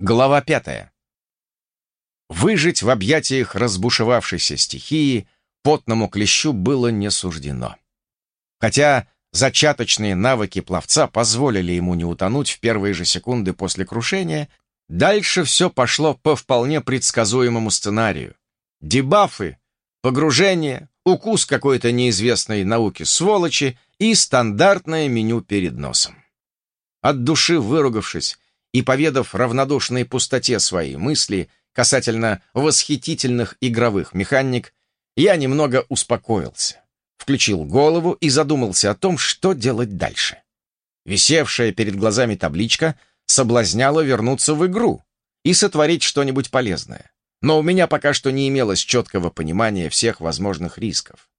Глава пятая. Выжить в объятиях разбушевавшейся стихии потному клещу было не суждено. Хотя зачаточные навыки пловца позволили ему не утонуть в первые же секунды после крушения, дальше все пошло по вполне предсказуемому сценарию. Дебафы, погружение, укус какой-то неизвестной науки сволочи и стандартное меню перед носом. От души выругавшись, и, поведав равнодушной пустоте свои мысли касательно восхитительных игровых механик, я немного успокоился, включил голову и задумался о том, что делать дальше. Висевшая перед глазами табличка соблазняла вернуться в игру и сотворить что-нибудь полезное. Но у меня пока что не имелось четкого понимания всех возможных рисков.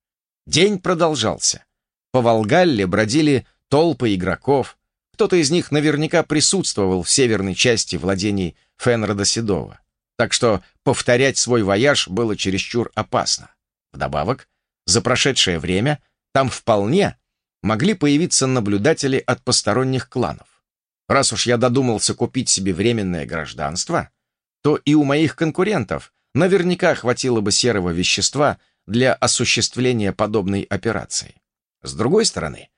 День продолжался. По Волгалле бродили толпы игроков, кто-то из них наверняка присутствовал в северной части владений Фенрода Седова, так что повторять свой вояж было чересчур опасно. Вдобавок, за прошедшее время там вполне могли появиться наблюдатели от посторонних кланов. Раз уж я додумался купить себе временное гражданство, то и у моих конкурентов наверняка хватило бы серого вещества для осуществления подобной операции. С другой стороны,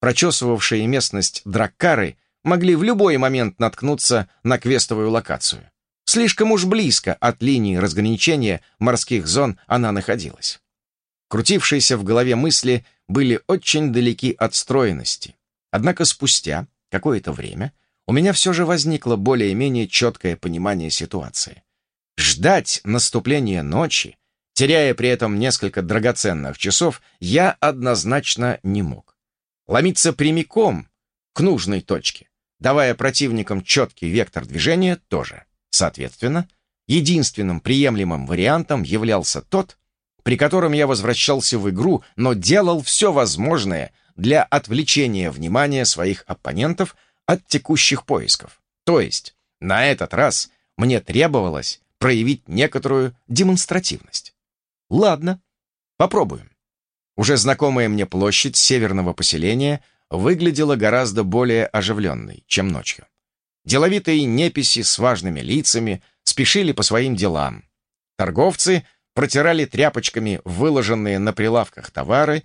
прочесывавшие местность драккары могли в любой момент наткнуться на квестовую локацию. Слишком уж близко от линии разграничения морских зон она находилась. Крутившиеся в голове мысли были очень далеки от стройности. Однако спустя какое-то время у меня все же возникло более-менее четкое понимание ситуации. Ждать наступления ночи, теряя при этом несколько драгоценных часов, я однозначно не мог ломиться прямиком к нужной точке, давая противникам четкий вектор движения тоже. Соответственно, единственным приемлемым вариантом являлся тот, при котором я возвращался в игру, но делал все возможное для отвлечения внимания своих оппонентов от текущих поисков. То есть, на этот раз мне требовалось проявить некоторую демонстративность. Ладно, попробуем. Уже знакомая мне площадь северного поселения выглядела гораздо более оживленной, чем ночью. Деловитые неписи с важными лицами спешили по своим делам. Торговцы протирали тряпочками выложенные на прилавках товары,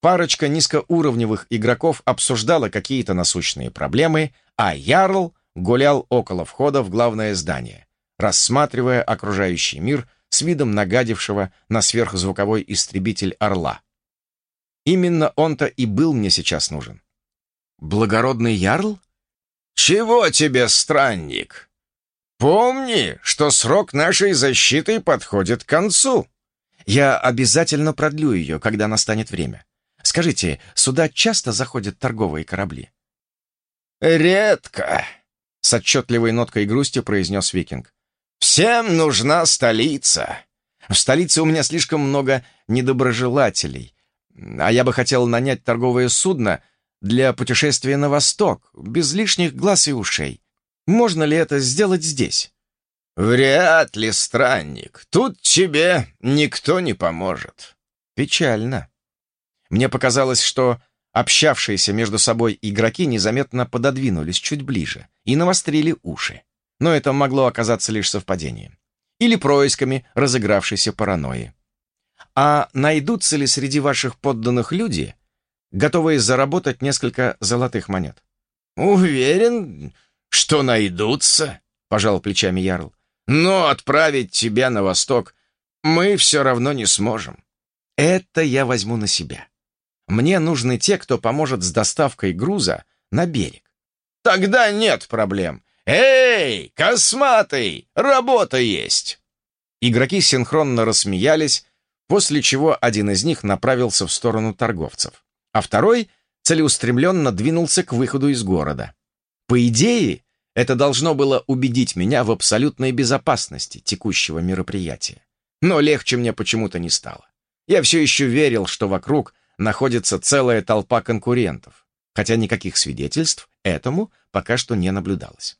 парочка низкоуровневых игроков обсуждала какие-то насущные проблемы, а Ярл гулял около входа в главное здание, рассматривая окружающий мир с видом нагадившего на сверхзвуковой истребитель «Орла». Именно он-то и был мне сейчас нужен. Благородный ярл? Чего тебе, странник? Помни, что срок нашей защиты подходит к концу. Я обязательно продлю ее, когда настанет время. Скажите, сюда часто заходят торговые корабли? Редко, с отчетливой ноткой грусти произнес викинг. Всем нужна столица. В столице у меня слишком много недоброжелателей, а я бы хотел нанять торговое судно для путешествия на восток, без лишних глаз и ушей. Можно ли это сделать здесь? Вряд ли, странник. Тут тебе никто не поможет. Печально. Мне показалось, что общавшиеся между собой игроки незаметно пододвинулись чуть ближе и навострили уши. Но это могло оказаться лишь совпадением. Или происками разыгравшейся паранойи. А найдутся ли среди ваших подданных люди, готовые заработать несколько золотых монет? Уверен, что найдутся, пожал плечами Ярл. Но отправить тебя на восток мы все равно не сможем. Это я возьму на себя. Мне нужны те, кто поможет с доставкой груза на берег. Тогда нет проблем. Эй, косматый, работа есть. Игроки синхронно рассмеялись, после чего один из них направился в сторону торговцев, а второй целеустремленно двинулся к выходу из города. По идее, это должно было убедить меня в абсолютной безопасности текущего мероприятия. Но легче мне почему-то не стало. Я все еще верил, что вокруг находится целая толпа конкурентов, хотя никаких свидетельств этому пока что не наблюдалось.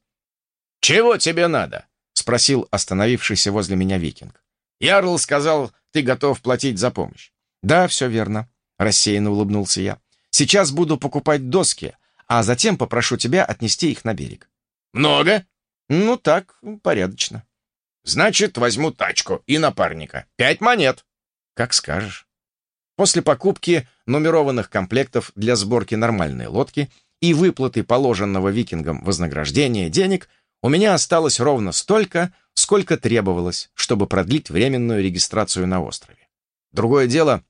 «Чего тебе надо?» — спросил остановившийся возле меня викинг. Ярл сказал, ты готов платить за помощь. Да, все верно, рассеянно улыбнулся я. Сейчас буду покупать доски, а затем попрошу тебя отнести их на берег. Много? Ну так, порядочно. Значит, возьму тачку и напарника. Пять монет. Как скажешь. После покупки нумерованных комплектов для сборки нормальной лодки и выплаты положенного викингам вознаграждения денег у меня осталось ровно столько, сколько требовалось, чтобы продлить временную регистрацию на острове. Другое дело,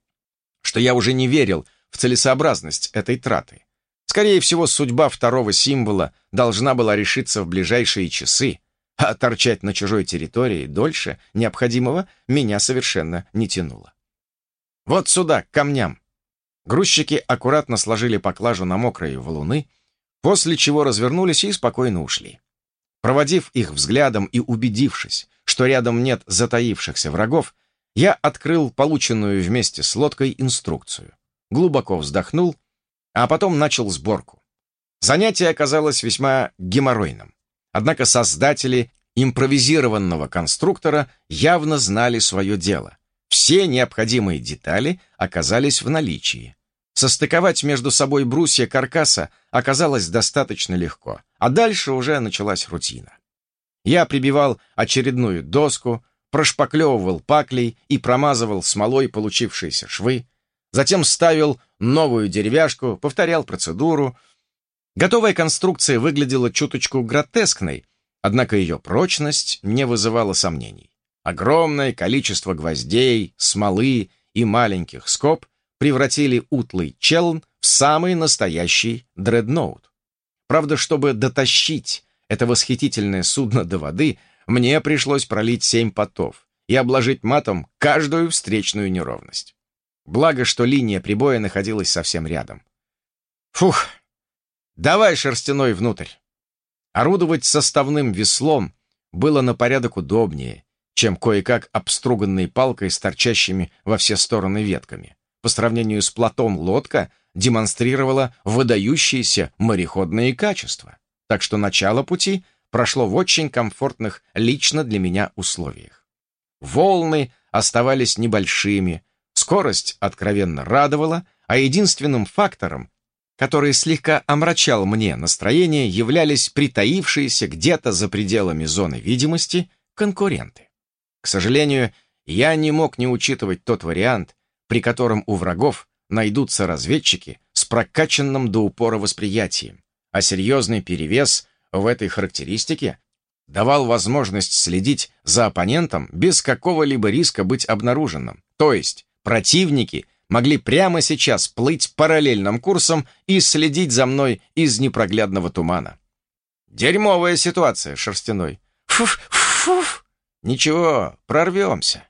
что я уже не верил в целесообразность этой траты. Скорее всего, судьба второго символа должна была решиться в ближайшие часы, а торчать на чужой территории дольше необходимого меня совершенно не тянуло. «Вот сюда, к камням!» Грузчики аккуратно сложили поклажу на мокрые валуны, после чего развернулись и спокойно ушли. Проводив их взглядом и убедившись, что рядом нет затаившихся врагов, я открыл полученную вместе с лодкой инструкцию, глубоко вздохнул, а потом начал сборку. Занятие оказалось весьма геморройным. Однако создатели импровизированного конструктора явно знали свое дело. Все необходимые детали оказались в наличии. Состыковать между собой брусья каркаса оказалось достаточно легко, а дальше уже началась рутина. Я прибивал очередную доску, прошпаклевывал паклей и промазывал смолой получившиеся швы, затем ставил новую деревяшку, повторял процедуру. Готовая конструкция выглядела чуточку гротескной, однако ее прочность не вызывала сомнений. Огромное количество гвоздей, смолы и маленьких скоб превратили утлый челн в самый настоящий дредноут. Правда, чтобы дотащить это восхитительное судно до воды, мне пришлось пролить семь потов и обложить матом каждую встречную неровность. Благо, что линия прибоя находилась совсем рядом. Фух, давай шерстяной внутрь. Орудовать составным веслом было на порядок удобнее, чем кое-как обструганной палкой с торчащими во все стороны ветками. По сравнению с плотом лодка демонстрировала выдающиеся мореходные качества, так что начало пути прошло в очень комфортных лично для меня условиях. Волны оставались небольшими, скорость откровенно радовала, а единственным фактором, который слегка омрачал мне настроение, являлись притаившиеся где-то за пределами зоны видимости конкуренты. К сожалению, я не мог не учитывать тот вариант, при котором у врагов найдутся разведчики с прокачанным до упора восприятием, а серьезный перевес в этой характеристике давал возможность следить за оппонентом без какого-либо риска быть обнаруженным. То есть противники могли прямо сейчас плыть параллельным курсом и следить за мной из непроглядного тумана. Дерьмовая ситуация, Шерстяной. Фуф, фуф. Ничего, прорвемся.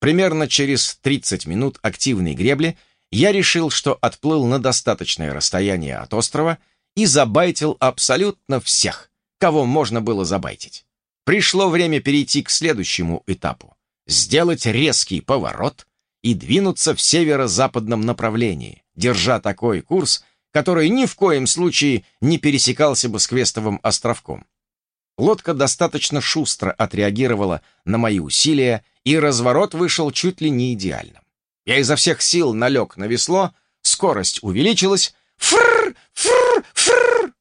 Примерно через 30 минут активной гребли я решил, что отплыл на достаточное расстояние от острова и забайтил абсолютно всех, кого можно было забайтить. Пришло время перейти к следующему этапу. Сделать резкий поворот и двинуться в северо-западном направлении, держа такой курс, который ни в коем случае не пересекался бы с Квестовым островком. Лодка достаточно шустро отреагировала на мои усилия и разворот вышел чуть ли не идеальным. Я изо всех сил налег на весло, скорость увеличилась. Фрр! Фрр! Фрр!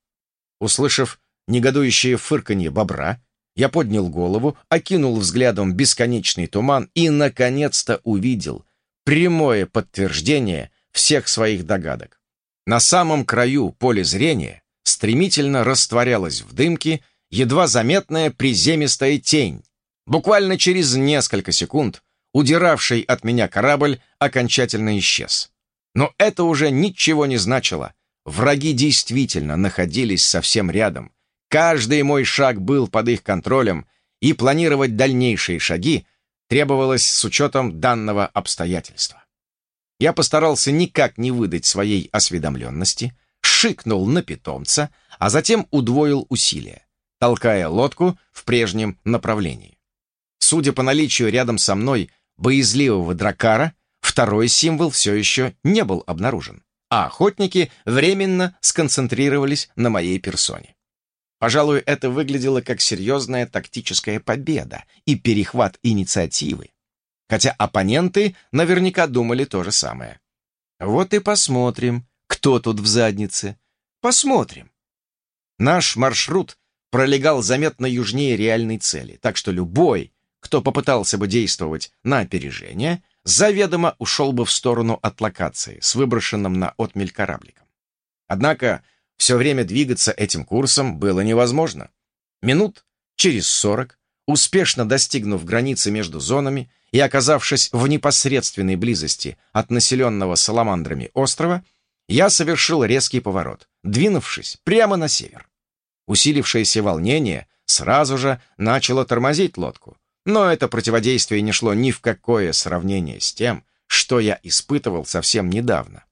Услышав негодующее фырканье бобра, я поднял голову, окинул взглядом бесконечный туман и, наконец-то, увидел прямое подтверждение всех своих догадок. На самом краю поля зрения стремительно растворялась в дымке едва заметная приземистая тень, Буквально через несколько секунд удиравший от меня корабль окончательно исчез. Но это уже ничего не значило. Враги действительно находились совсем рядом. Каждый мой шаг был под их контролем, и планировать дальнейшие шаги требовалось с учетом данного обстоятельства. Я постарался никак не выдать своей осведомленности, шикнул на питомца, а затем удвоил усилия, толкая лодку в прежнем направлении. Судя по наличию рядом со мной боязливого дракара, второй символ все еще не был обнаружен, а охотники временно сконцентрировались на моей персоне. Пожалуй, это выглядело как серьезная тактическая победа и перехват инициативы, хотя оппоненты наверняка думали то же самое. Вот и посмотрим, кто тут в заднице. Посмотрим. Наш маршрут пролегал заметно южнее реальной цели, так что любой, кто попытался бы действовать на опережение, заведомо ушел бы в сторону от локации с выброшенным на отмель корабликом. Однако все время двигаться этим курсом было невозможно. Минут через сорок, успешно достигнув границы между зонами и оказавшись в непосредственной близости от населенного саламандрами острова, я совершил резкий поворот, двинувшись прямо на север. Усилившееся волнение сразу же начало тормозить лодку, но это противодействие не шло ни в какое сравнение с тем, что я испытывал совсем недавно.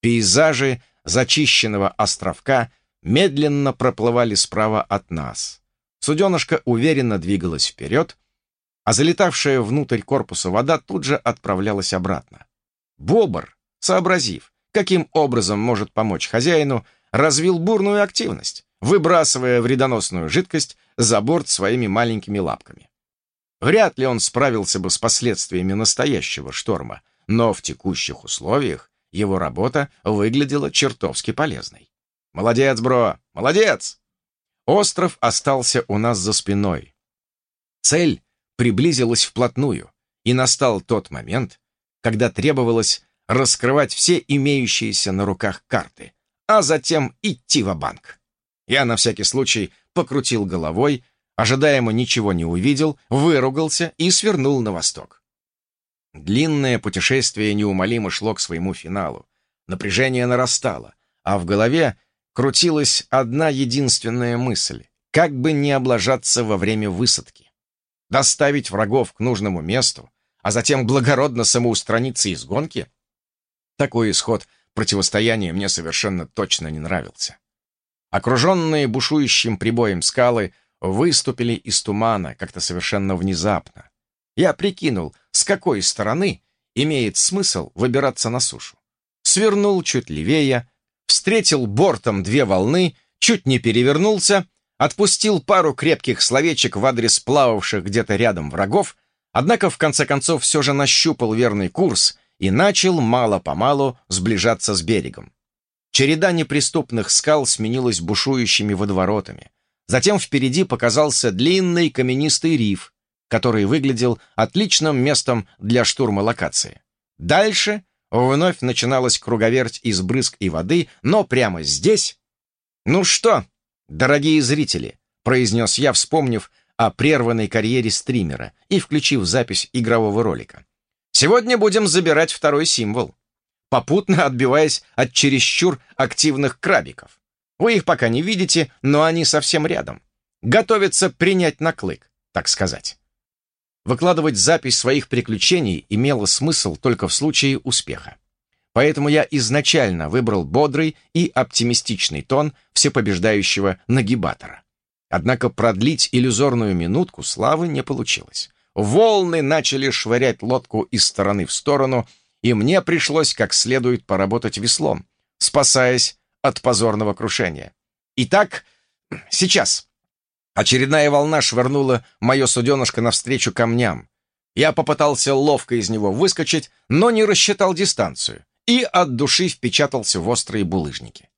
Пейзажи зачищенного островка медленно проплывали справа от нас. Суденышко уверенно двигалось вперед, а залетавшая внутрь корпуса вода тут же отправлялась обратно. Бобр, сообразив, каким образом может помочь хозяину, развил бурную активность, выбрасывая вредоносную жидкость за борт своими маленькими лапками. Вряд ли он справился бы с последствиями настоящего шторма, но в текущих условиях его работа выглядела чертовски полезной. «Молодец, бро! Молодец!» Остров остался у нас за спиной. Цель приблизилась вплотную, и настал тот момент, когда требовалось раскрывать все имеющиеся на руках карты, а затем идти в банк Я на всякий случай покрутил головой, ожидаемо ничего не увидел, выругался и свернул на восток. Длинное путешествие неумолимо шло к своему финалу. Напряжение нарастало, а в голове крутилась одна единственная мысль — как бы не облажаться во время высадки. Доставить врагов к нужному месту, а затем благородно самоустраниться из гонки? Такой исход противостояния мне совершенно точно не нравился. Окруженные бушующим прибоем скалы выступили из тумана как-то совершенно внезапно. Я прикинул, с какой стороны имеет смысл выбираться на сушу. Свернул чуть левее, встретил бортом две волны, чуть не перевернулся, отпустил пару крепких словечек в адрес плававших где-то рядом врагов, однако в конце концов все же нащупал верный курс и начал мало-помалу сближаться с берегом. Череда неприступных скал сменилась бушующими водоворотами. Затем впереди показался длинный каменистый риф, который выглядел отличным местом для штурма локации. Дальше вновь начиналась круговерть из брызг и воды, но прямо здесь... «Ну что, дорогие зрители», — произнес я, вспомнив о прерванной карьере стримера и включив запись игрового ролика. «Сегодня будем забирать второй символ, попутно отбиваясь от чересчур активных крабиков. Вы их пока не видите, но они совсем рядом. Готовятся принять на клык, так сказать. Выкладывать запись своих приключений имело смысл только в случае успеха. Поэтому я изначально выбрал бодрый и оптимистичный тон всепобеждающего нагибатора. Однако продлить иллюзорную минутку славы не получилось. Волны начали швырять лодку из стороны в сторону, и мне пришлось как следует поработать веслом, спасаясь от позорного крушения. Итак, сейчас. Очередная волна швырнула мое суденышко навстречу камням. Я попытался ловко из него выскочить, но не рассчитал дистанцию и от души впечатался в острые булыжники.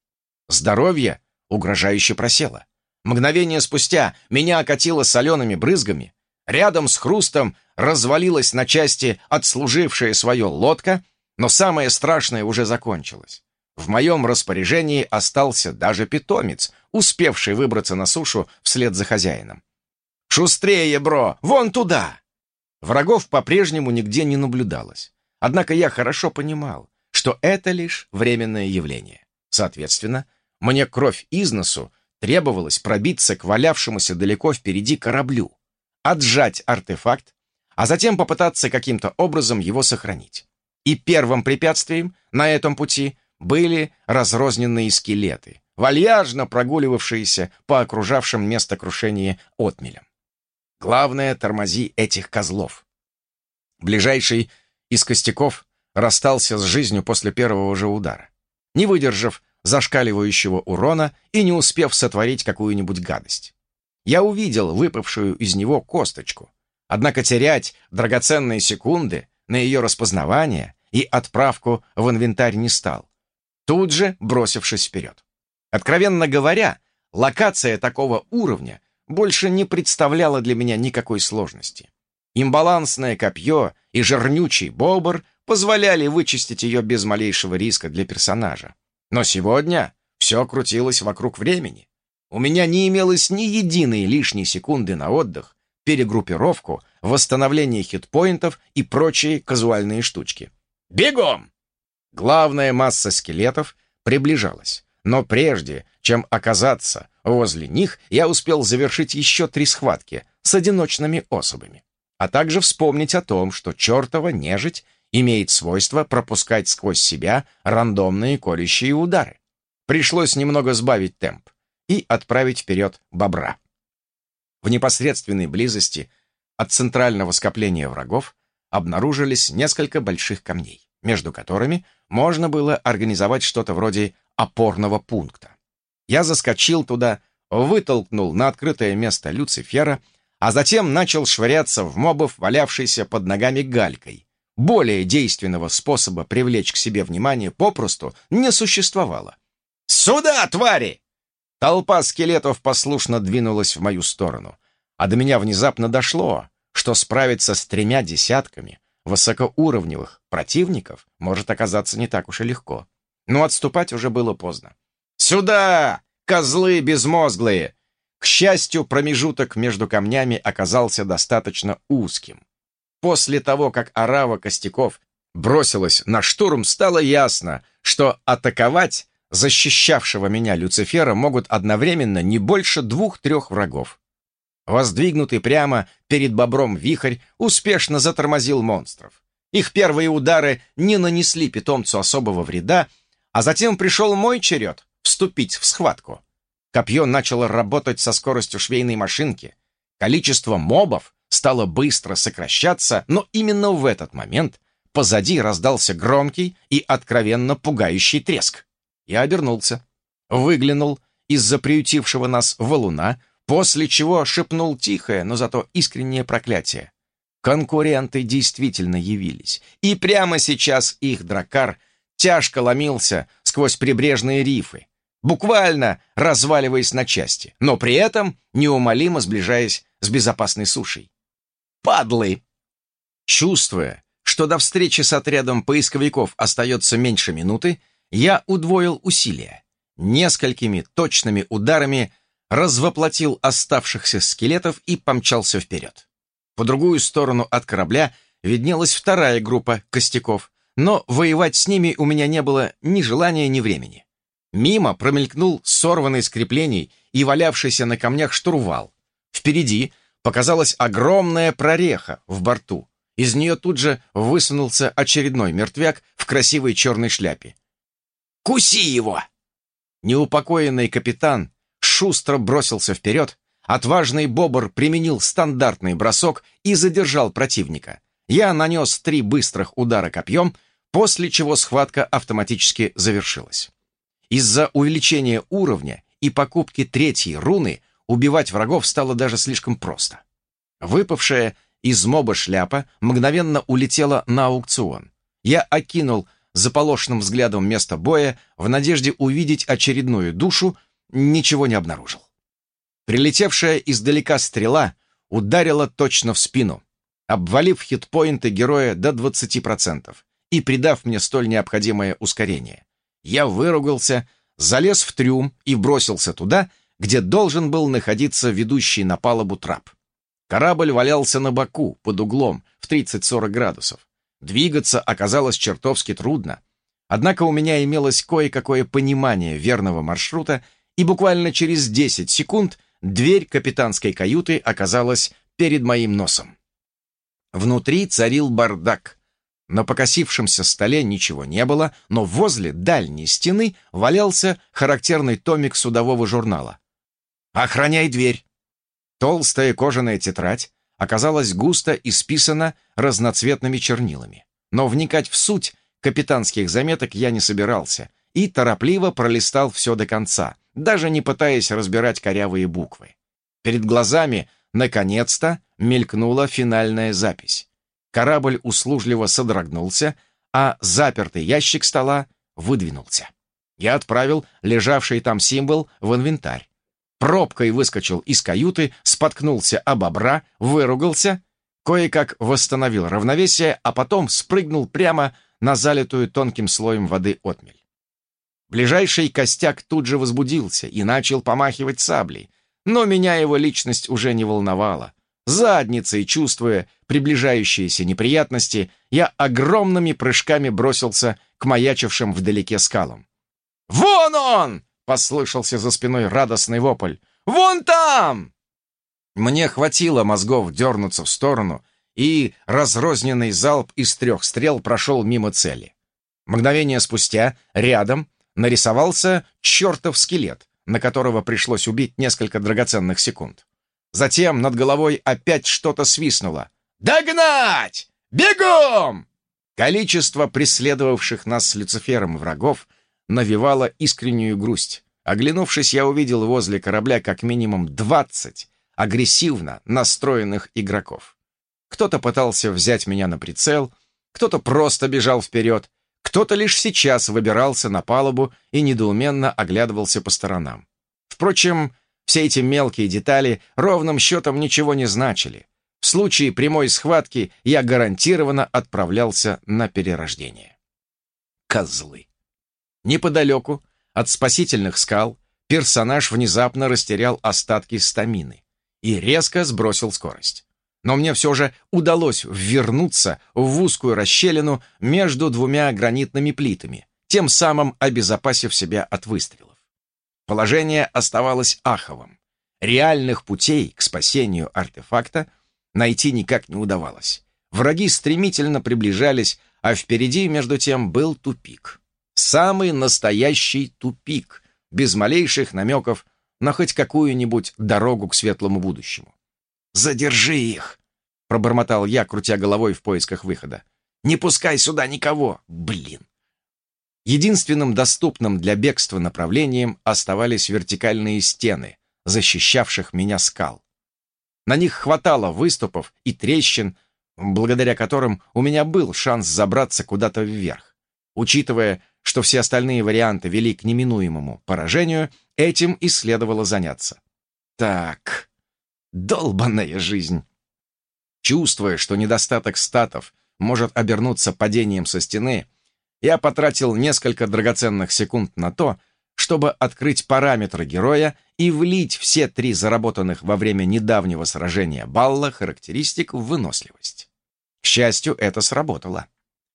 Здоровье угрожающе просело. Мгновение спустя меня окатило солеными брызгами. Рядом с хрустом развалилась на части отслужившая свое лодка, но самое страшное уже закончилось. В моем распоряжении остался даже питомец, успевший выбраться на сушу вслед за хозяином. «Шустрее, бро! Вон туда!» Врагов по-прежнему нигде не наблюдалось. Однако я хорошо понимал, что это лишь временное явление. Соответственно, мне кровь из носу требовалось пробиться к валявшемуся далеко впереди кораблю, отжать артефакт, а затем попытаться каким-то образом его сохранить. И первым препятствием на этом пути были разрозненные скелеты, вальяжно прогуливавшиеся по окружавшим место крушения отмелям. Главное, тормози этих козлов. Ближайший из костяков расстался с жизнью после первого же удара, не выдержав зашкаливающего урона и не успев сотворить какую-нибудь гадость. Я увидел выпавшую из него косточку, однако терять драгоценные секунды на ее распознавание и отправку в инвентарь не стал, тут же бросившись вперед. Откровенно говоря, локация такого уровня больше не представляла для меня никакой сложности. Имбалансное копье и жирнючий бобр позволяли вычистить ее без малейшего риска для персонажа. Но сегодня все крутилось вокруг времени. У меня не имелось ни единой лишней секунды на отдых, перегруппировку, восстановление хитпоинтов и прочие казуальные штучки. «Бегом!» Главная масса скелетов приближалась, но прежде, чем оказаться возле них, я успел завершить еще три схватки с одиночными особами, а также вспомнить о том, что чертова нежить имеет свойство пропускать сквозь себя рандомные колющие удары. Пришлось немного сбавить темп и отправить вперед бобра. В непосредственной близости от центрального скопления врагов обнаружились несколько больших камней, между которыми можно было организовать что-то вроде опорного пункта. Я заскочил туда, вытолкнул на открытое место Люцифера, а затем начал швыряться в мобов, валявшийся под ногами галькой. Более действенного способа привлечь к себе внимание попросту не существовало. «Сюда, твари!» Толпа скелетов послушно двинулась в мою сторону, а до меня внезапно дошло, что справиться с тремя десятками высокоуровневых противников может оказаться не так уж и легко. Но отступать уже было поздно. «Сюда, козлы безмозглые!» К счастью, промежуток между камнями оказался достаточно узким. После того, как орава костяков бросилась на штурм, стало ясно, что атаковать защищавшего меня Люцифера могут одновременно не больше двух-трех врагов. Воздвигнутый прямо перед бобром вихрь успешно затормозил монстров. Их первые удары не нанесли питомцу особого вреда, а затем пришел мой черед вступить в схватку. Копье начало работать со скоростью швейной машинки. Количество мобов стало быстро сокращаться, но именно в этот момент позади раздался громкий и откровенно пугающий треск. Я обернулся, выглянул из-за приютившего нас валуна, после чего шепнул тихое, но зато искреннее проклятие. Конкуренты действительно явились, и прямо сейчас их дракар тяжко ломился сквозь прибрежные рифы, буквально разваливаясь на части, но при этом неумолимо сближаясь с безопасной сушей. Падлы! Чувствуя, что до встречи с отрядом поисковиков остается меньше минуты, я удвоил усилия. Несколькими точными ударами развоплотил оставшихся скелетов и помчался вперед. По другую сторону от корабля виднелась вторая группа костяков, но воевать с ними у меня не было ни желания, ни времени. Мимо промелькнул сорванный с креплений и валявшийся на камнях штурвал. Впереди показалась огромная прореха в борту. Из нее тут же высунулся очередной мертвяк в красивой черной шляпе. Куси его!» Неупокоенный капитан шустро бросился вперед, отважный бобр применил стандартный бросок и задержал противника. Я нанес три быстрых удара копьем, после чего схватка автоматически завершилась. Из-за увеличения уровня и покупки третьей руны убивать врагов стало даже слишком просто. Выпавшая из моба шляпа мгновенно улетела на аукцион. Я окинул заполошенным взглядом места боя в надежде увидеть очередную душу, ничего не обнаружил. Прилетевшая издалека стрела ударила точно в спину, обвалив хитпоинты героя до 20% и придав мне столь необходимое ускорение. Я выругался, залез в трюм и бросился туда, где должен был находиться ведущий на палубу трап. Корабль валялся на боку, под углом, в 30-40 градусов. Двигаться оказалось чертовски трудно. Однако у меня имелось кое-какое понимание верного маршрута, и буквально через 10 секунд дверь капитанской каюты оказалась перед моим носом. Внутри царил бардак. На покосившемся столе ничего не было, но возле дальней стены валялся характерный томик судового журнала. «Охраняй дверь!» Толстая кожаная тетрадь оказалась густо исписана разноцветными чернилами. Но вникать в суть капитанских заметок я не собирался и торопливо пролистал все до конца, даже не пытаясь разбирать корявые буквы. Перед глазами, наконец-то, мелькнула финальная запись. Корабль услужливо содрогнулся, а запертый ящик стола выдвинулся. Я отправил лежавший там символ в инвентарь. Пробкой выскочил из каюты, споткнулся об бобра, выругался, кое-как восстановил равновесие, а потом спрыгнул прямо на залитую тонким слоем воды отмель. Ближайший костяк тут же возбудился и начал помахивать саблей, но меня его личность уже не волновала. Задницей, чувствуя приближающиеся неприятности, я огромными прыжками бросился к маячившим вдалеке скалам. «Вон он!» — послышался за спиной радостный вопль. «Вон там!» Мне хватило мозгов дернуться в сторону, и разрозненный залп из трех стрел прошел мимо цели. Мгновение спустя рядом нарисовался чертов скелет, на которого пришлось убить несколько драгоценных секунд. Затем над головой опять что-то свистнуло. «Догнать! Бегом!» Количество преследовавших нас с Люцифером врагов навевало искреннюю грусть. Оглянувшись, я увидел возле корабля как минимум двадцать агрессивно настроенных игроков. Кто-то пытался взять меня на прицел, кто-то просто бежал вперед, кто-то лишь сейчас выбирался на палубу и недоуменно оглядывался по сторонам. Впрочем, все эти мелкие детали ровным счетом ничего не значили. В случае прямой схватки я гарантированно отправлялся на перерождение. Козлы. Неподалеку от спасительных скал персонаж внезапно растерял остатки стамины и резко сбросил скорость. Но мне все же удалось ввернуться в узкую расщелину между двумя гранитными плитами, тем самым обезопасив себя от выстрелов. Положение оставалось аховым. Реальных путей к спасению артефакта найти никак не удавалось. Враги стремительно приближались, а впереди, между тем, был тупик. Самый настоящий тупик, без малейших намеков на хоть какую-нибудь дорогу к светлому будущему. «Задержи их!» — пробормотал я, крутя головой в поисках выхода. «Не пускай сюда никого! Блин!» Единственным доступным для бегства направлением оставались вертикальные стены, защищавших меня скал. На них хватало выступов и трещин, благодаря которым у меня был шанс забраться куда-то вверх. Учитывая, что все остальные варианты вели к неминуемому поражению, этим и следовало заняться. Так, долбаная жизнь. Чувствуя, что недостаток статов может обернуться падением со стены, я потратил несколько драгоценных секунд на то, чтобы открыть параметры героя и влить все три заработанных во время недавнего сражения балла характеристик в выносливость. К счастью, это сработало.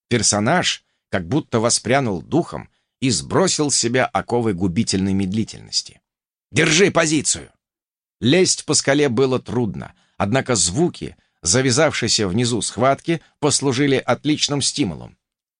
Персонаж как будто воспрянул духом и сбросил с себя оковы губительной медлительности. «Держи позицию!» Лезть по скале было трудно, однако звуки, завязавшиеся внизу схватки, послужили отличным стимулом.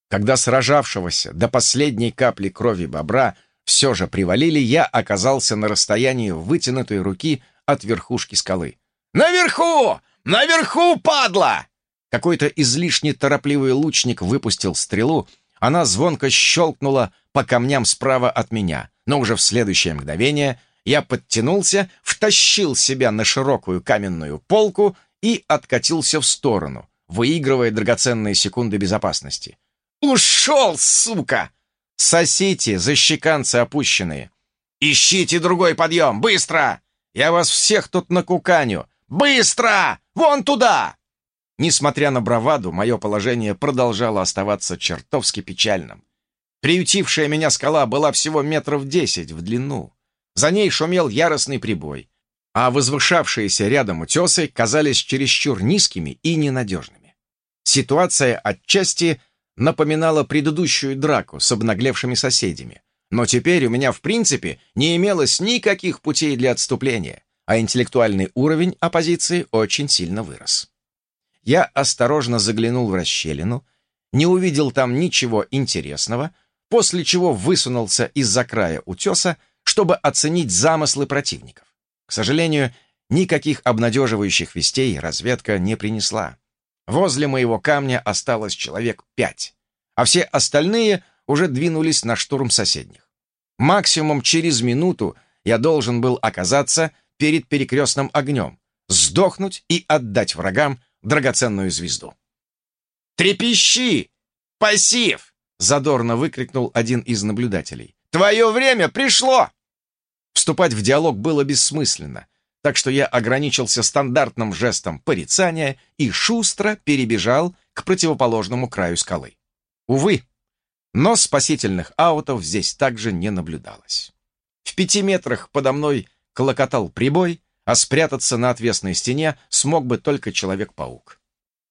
Когда сражавшегося до последней капли крови бобра все же привалили, я оказался на расстоянии вытянутой руки от верхушки скалы. «Наверху! Наверху, падла!» Какой-то излишне торопливый лучник выпустил стрелу, она звонко щелкнула по камням справа от меня, но уже в следующее мгновение я подтянулся, втащил себя на широкую каменную полку и откатился в сторону, выигрывая драгоценные секунды безопасности. «Ушел, сука!» Сосите, защеканцы опущенные. Ищите другой подъем, быстро! Я вас всех тут накуканю. Быстро! Вон туда! Несмотря на браваду, мое положение продолжало оставаться чертовски печальным. Приютившая меня скала была всего метров десять в длину. За ней шумел яростный прибой, а возвышавшиеся рядом утесы казались чересчур низкими и ненадежными. Ситуация отчасти напоминала предыдущую драку с обнаглевшими соседями. Но теперь у меня в принципе не имелось никаких путей для отступления, а интеллектуальный уровень оппозиции очень сильно вырос. Я осторожно заглянул в расщелину, не увидел там ничего интересного, после чего высунулся из-за края утеса, чтобы оценить замыслы противников. К сожалению, никаких обнадеживающих вестей разведка не принесла. Возле моего камня осталось человек пять, а все остальные уже двинулись на штурм соседних. Максимум через минуту я должен был оказаться перед перекрестным огнем, сдохнуть и отдать врагам драгоценную звезду. «Трепещи! Пассив!» — задорно выкрикнул один из наблюдателей. «Твое время пришло!» Вступать в диалог было бессмысленно, так что я ограничился стандартным жестом порицания и шустро перебежал к противоположному краю скалы. Увы, но спасительных аутов здесь также не наблюдалось. В пяти метрах подо мной клокотал прибой, а спрятаться на отвесной стене смог бы только Человек-паук.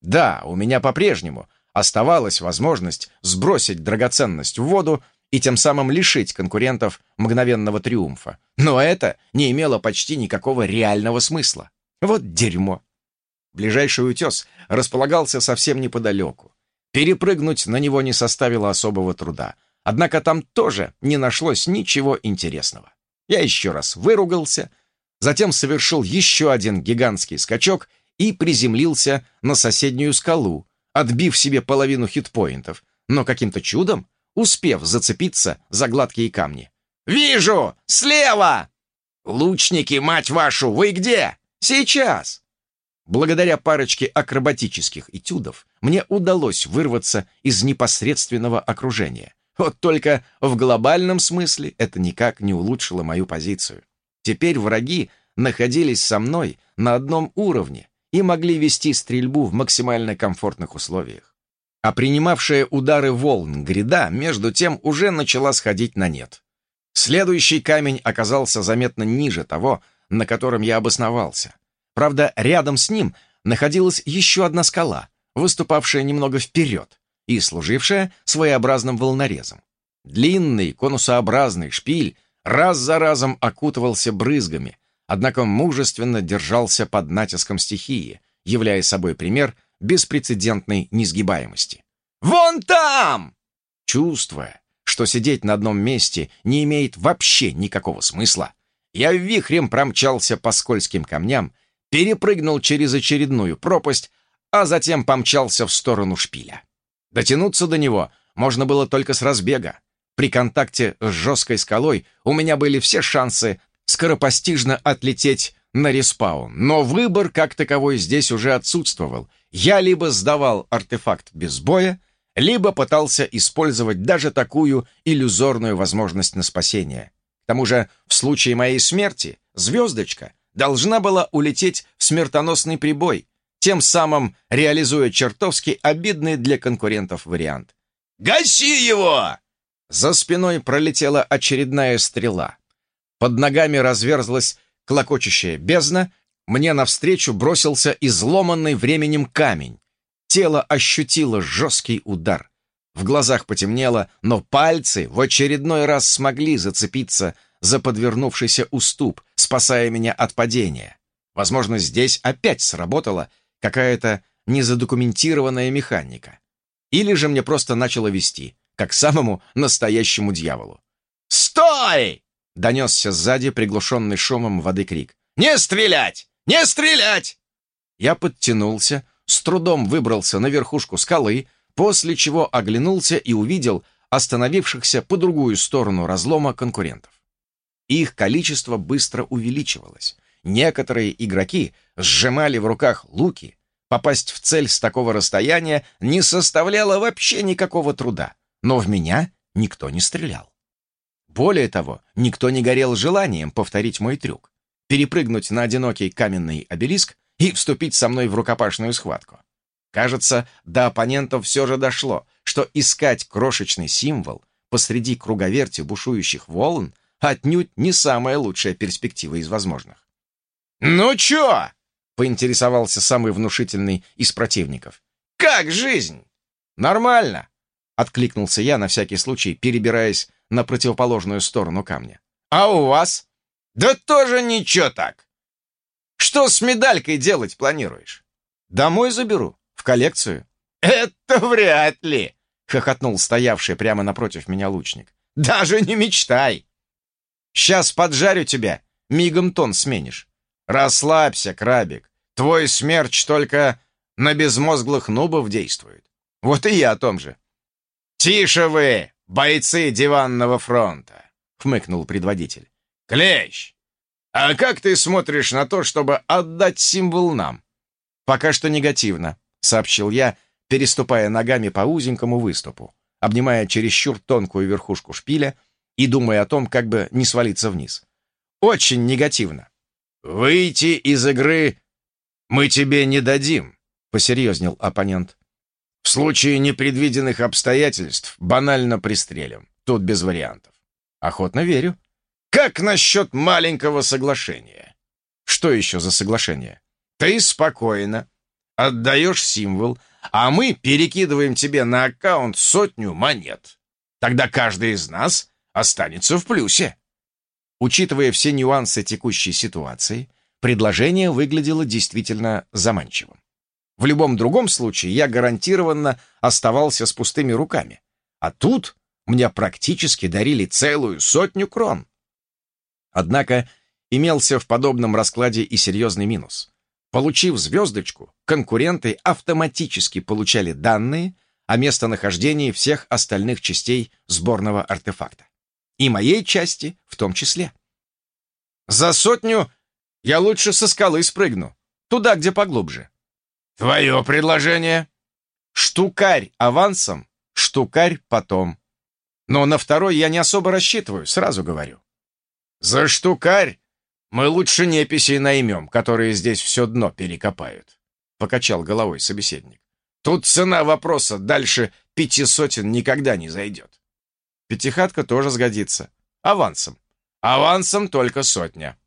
Да, у меня по-прежнему оставалась возможность сбросить драгоценность в воду и тем самым лишить конкурентов мгновенного триумфа. Но это не имело почти никакого реального смысла. Вот дерьмо. Ближайший утес располагался совсем неподалеку. Перепрыгнуть на него не составило особого труда. Однако там тоже не нашлось ничего интересного. Я еще раз выругался, затем совершил еще один гигантский скачок и приземлился на соседнюю скалу, отбив себе половину хитпоинтов, но каким-то чудом успев зацепиться за гладкие камни. «Вижу! Слева!» «Лучники, мать вашу, вы где?» «Сейчас!» Благодаря парочке акробатических этюдов мне удалось вырваться из непосредственного окружения. Вот только в глобальном смысле это никак не улучшило мою позицию. Теперь враги находились со мной на одном уровне и могли вести стрельбу в максимально комфортных условиях а принимавшая удары волн гряда, между тем, уже начала сходить на нет. Следующий камень оказался заметно ниже того, на котором я обосновался. Правда, рядом с ним находилась еще одна скала, выступавшая немного вперед и служившая своеобразным волнорезом. Длинный конусообразный шпиль раз за разом окутывался брызгами, однако мужественно держался под натиском стихии, являя собой пример беспрецедентной несгибаемости. «Вон там!» Чувствуя, что сидеть на одном месте не имеет вообще никакого смысла, я вихрем промчался по скользким камням, перепрыгнул через очередную пропасть, а затем помчался в сторону шпиля. Дотянуться до него можно было только с разбега. При контакте с жесткой скалой у меня были все шансы скоропостижно отлететь на респаун, но выбор как таковой здесь уже отсутствовал, я либо сдавал артефакт без боя, либо пытался использовать даже такую иллюзорную возможность на спасение. К тому же, в случае моей смерти, звездочка должна была улететь в смертоносный прибой, тем самым реализуя чертовски обидный для конкурентов вариант. «Гаси его!» За спиной пролетела очередная стрела. Под ногами разверзлась клокочущая бездна, мне навстречу бросился изломанный временем камень. Тело ощутило жесткий удар. В глазах потемнело, но пальцы в очередной раз смогли зацепиться за подвернувшийся уступ, спасая меня от падения. Возможно, здесь опять сработала какая-то незадокументированная механика. Или же мне просто начало вести, как самому настоящему дьяволу. «Стой!» — донесся сзади приглушенный шумом воды крик. «Не стрелять! Не стрелять!» Я подтянулся, с трудом выбрался на верхушку скалы, после чего оглянулся и увидел остановившихся по другую сторону разлома конкурентов. Их количество быстро увеличивалось. Некоторые игроки сжимали в руках луки. Попасть в цель с такого расстояния не составляло вообще никакого труда. Но в меня никто не стрелял. Более того, никто не горел желанием повторить мой трюк перепрыгнуть на одинокий каменный обелиск и вступить со мной в рукопашную схватку. Кажется, до оппонентов все же дошло, что искать крошечный символ посреди круговерти бушующих волн отнюдь не самая лучшая перспектива из возможных. «Ну чё?» — поинтересовался самый внушительный из противников. «Как жизнь?» «Нормально», — откликнулся я на всякий случай, перебираясь на противоположную сторону камня. «А у вас?» Да тоже ничего так. Что с медалькой делать планируешь? Домой заберу, в коллекцию. Это вряд ли, хохотнул стоявший прямо напротив меня лучник. Даже не мечтай. Сейчас поджарю тебя, мигом тон сменишь. Расслабься, крабик. Твой смерч только на безмозглых нубов действует. Вот и я о том же. «Тише вы, бойцы диванного фронта!» — хмыкнул предводитель. «Клещ, а как ты смотришь на то, чтобы отдать символ нам?» «Пока что негативно», — сообщил я, переступая ногами по узенькому выступу, обнимая чересчур тонкую верхушку шпиля и думая о том, как бы не свалиться вниз. очень негативно. «Выйти из игры мы тебе не дадим», — посерьезнел оппонент. «В случае непредвиденных обстоятельств банально пристрелим. Тут без вариантов». «Охотно верю». «Как насчет маленького соглашения?» «Что еще за соглашение?» «Ты спокойно отдаешь символ, а мы перекидываем тебе на аккаунт сотню монет. Тогда каждый из нас останется в плюсе». Учитывая все нюансы текущей ситуации, предложение выглядело действительно заманчивым. В любом другом случае я гарантированно оставался с пустыми руками. А тут мне практически дарили целую сотню крон. Однако имелся в подобном раскладе и серьезный минус. Получив звездочку, конкуренты автоматически получали данные о местонахождении всех остальных частей сборного артефакта. И моей части в том числе. За сотню я лучше со скалы спрыгну, туда, где поглубже. Твое предложение? Штукарь авансом, штукарь потом. Но на второй я не особо рассчитываю, сразу говорю. За штукарь мы лучше неписей наймем, которые здесь все дно перекопают, покачал головой собеседник. Тут цена вопроса дальше пяти сотен никогда не зайдет. Пятихатка тоже сгодится. Авансом. Авансом только сотня.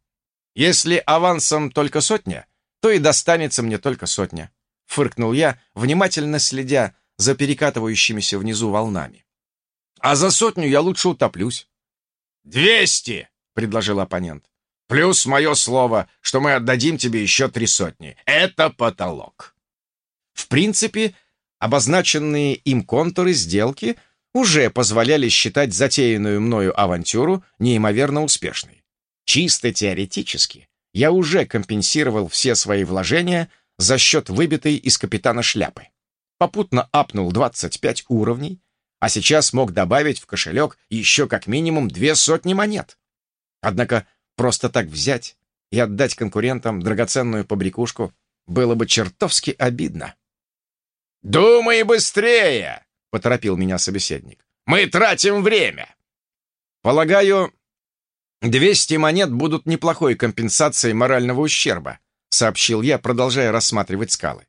Если авансом только сотня, то и достанется мне только сотня. Фыркнул я, внимательно следя за перекатывающимися внизу волнами. А за сотню я лучше утоплюсь. «Двести!» — предложил оппонент. «Плюс мое слово, что мы отдадим тебе еще три сотни. Это потолок». В принципе, обозначенные им контуры сделки уже позволяли считать затеянную мною авантюру неимоверно успешной. Чисто теоретически я уже компенсировал все свои вложения за счет выбитой из капитана шляпы. Попутно апнул 25 уровней, а сейчас мог добавить в кошелек еще как минимум две сотни монет. Однако просто так взять и отдать конкурентам драгоценную побрякушку было бы чертовски обидно. «Думай быстрее!» поторопил меня собеседник. «Мы тратим время!» «Полагаю, 200 монет будут неплохой компенсацией морального ущерба», сообщил я, продолжая рассматривать скалы.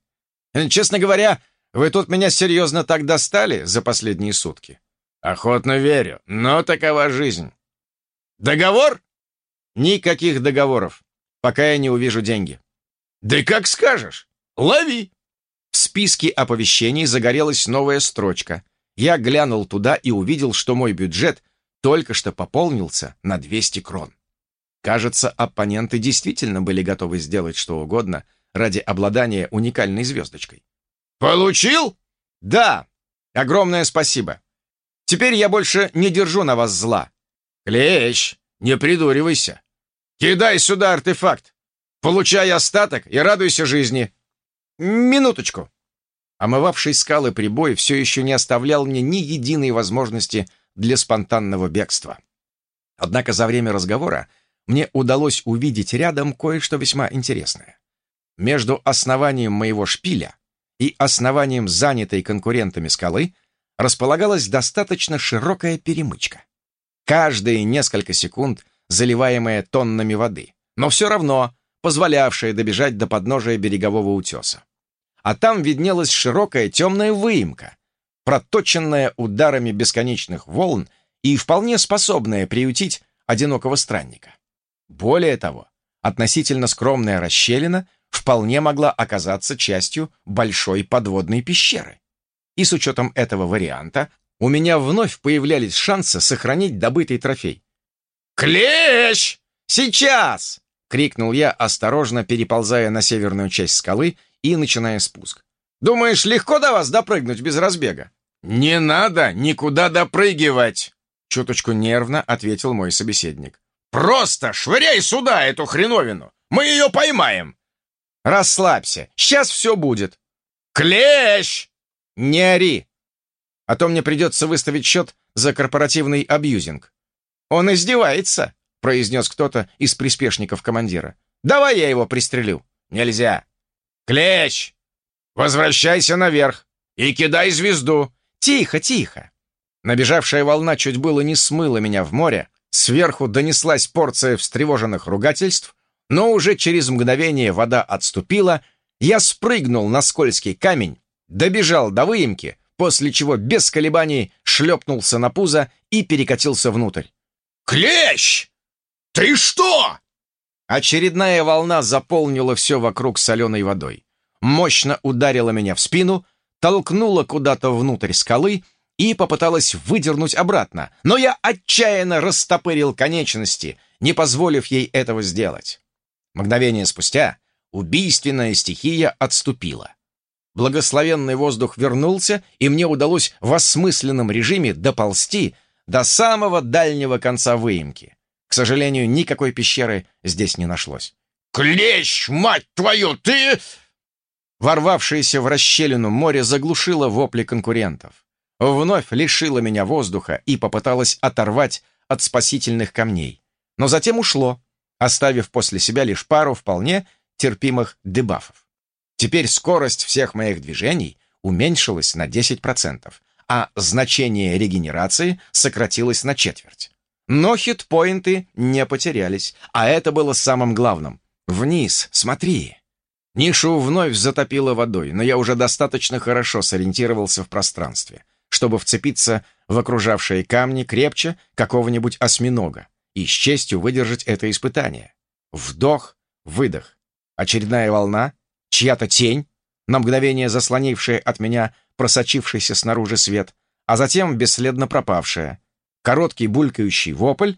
«Честно говоря, вы тут меня серьезно так достали за последние сутки». «Охотно верю, но такова жизнь». «Договор?» «Никаких договоров, пока я не увижу деньги». «Да как скажешь. Лови!» В списке оповещений загорелась новая строчка. Я глянул туда и увидел, что мой бюджет только что пополнился на 200 крон. Кажется, оппоненты действительно были готовы сделать что угодно ради обладания уникальной звездочкой. «Получил?» «Да! Огромное спасибо! Теперь я больше не держу на вас зла!» «Клещ, не придуривайся! Кидай сюда артефакт! Получай остаток и радуйся жизни!» «Минуточку!» Омывавший скалы прибой все еще не оставлял мне ни единой возможности для спонтанного бегства. Однако за время разговора мне удалось увидеть рядом кое-что весьма интересное. Между основанием моего шпиля и основанием занятой конкурентами скалы располагалась достаточно широкая перемычка. Каждые несколько секунд заливаемая тоннами воды, но все равно позволявшая добежать до подножия берегового утеса. А там виднелась широкая темная выемка, проточенная ударами бесконечных волн и вполне способная приютить одинокого странника. Более того, относительно скромная расщелина вполне могла оказаться частью большой подводной пещеры. И с учетом этого варианта у меня вновь появлялись шансы сохранить добытый трофей. «Клещ! Сейчас!» — крикнул я, осторожно переползая на северную часть скалы и начиная спуск. «Думаешь, легко до вас допрыгнуть без разбега?» «Не надо никуда допрыгивать!» Чуточку нервно ответил мой собеседник. «Просто швыряй сюда эту хреновину! Мы ее поймаем!» «Расслабься, сейчас все будет!» «Клещ!» «Не ори! А то мне придется выставить счет за корпоративный абьюзинг». «Он издевается!» произнес кто-то из приспешников командира. «Давай я его пристрелю». «Нельзя». «Клещ! Возвращайся наверх и кидай звезду». «Тихо, тихо». Набежавшая волна чуть было не смыла меня в море, Сверху донеслась порция встревоженных ругательств, но уже через мгновение вода отступила, я спрыгнул на скользкий камень, добежал до выемки, после чего без колебаний шлепнулся на пузо и перекатился внутрь. «Клещ! Ты что?» Очередная волна заполнила все вокруг соленой водой. Мощно ударила меня в спину, толкнула куда-то внутрь скалы и попыталась выдернуть обратно, но я отчаянно растопырил конечности, не позволив ей этого сделать. Мгновение спустя убийственная стихия отступила. Благословенный воздух вернулся, и мне удалось в осмысленном режиме доползти до самого дальнего конца выемки. К сожалению, никакой пещеры здесь не нашлось. «Клещ, мать твою, ты...» Ворвавшееся в расщелину море заглушило вопли конкурентов. Вновь лишило меня воздуха и попыталось оторвать от спасительных камней. Но затем ушло, оставив после себя лишь пару вполне терпимых дебафов. Теперь скорость всех моих движений уменьшилась на 10%, а значение регенерации сократилось на четверть. Но хитпоинты не потерялись, а это было самым главным. «Вниз, смотри!» Нишу вновь затопило водой, но я уже достаточно хорошо сориентировался в пространстве, чтобы вцепиться в окружавшие камни крепче какого-нибудь осьминога и с честью выдержать это испытание. Вдох, выдох. Очередная волна, чья-то тень, на мгновение заслонившая от меня просочившийся снаружи свет, а затем бесследно пропавшая. Короткий булькающий вопль.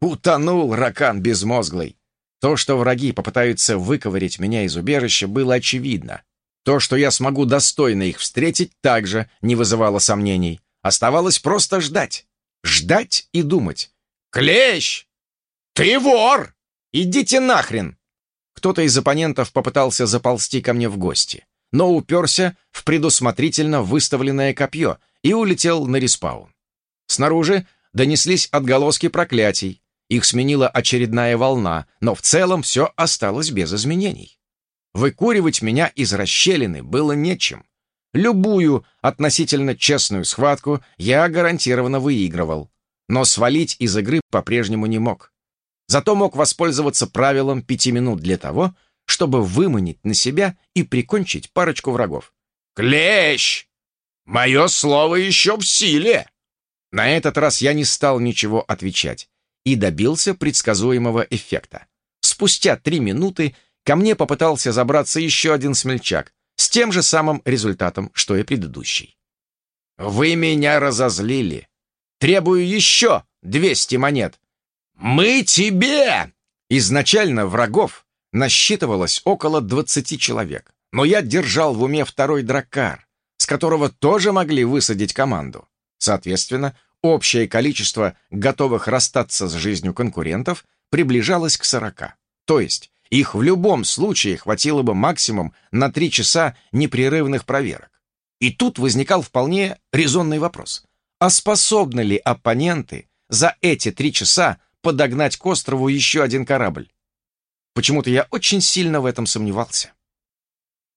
Утонул ракан безмозглый. То, что враги попытаются выковырять меня из убежища, было очевидно. То, что я смогу достойно их встретить, также не вызывало сомнений. Оставалось просто ждать. Ждать и думать. «Клещ! Ты вор! Идите нахрен!» Кто-то из оппонентов попытался заползти ко мне в гости, но уперся в предусмотрительно выставленное копье и улетел на респаун. Снаружи донеслись отголоски проклятий, их сменила очередная волна, но в целом все осталось без изменений. Выкуривать меня из расщелины было нечем. Любую относительно честную схватку я гарантированно выигрывал, но свалить из игры по-прежнему не мог. Зато мог воспользоваться правилом пяти минут для того, чтобы выманить на себя и прикончить парочку врагов. «Клещ! Мое слово еще в силе!» На этот раз я не стал ничего отвечать и добился предсказуемого эффекта. Спустя три минуты ко мне попытался забраться еще один смельчак с тем же самым результатом, что и предыдущий. «Вы меня разозлили. Требую еще двести монет». «Мы тебе!» Изначально врагов насчитывалось около двадцати человек, но я держал в уме второй дракар, с которого тоже могли высадить команду. Соответственно, Общее количество готовых расстаться с жизнью конкурентов приближалось к 40. То есть их в любом случае хватило бы максимум на 3 часа непрерывных проверок. И тут возникал вполне резонный вопрос. А способны ли оппоненты за эти три часа подогнать к острову еще один корабль? Почему-то я очень сильно в этом сомневался.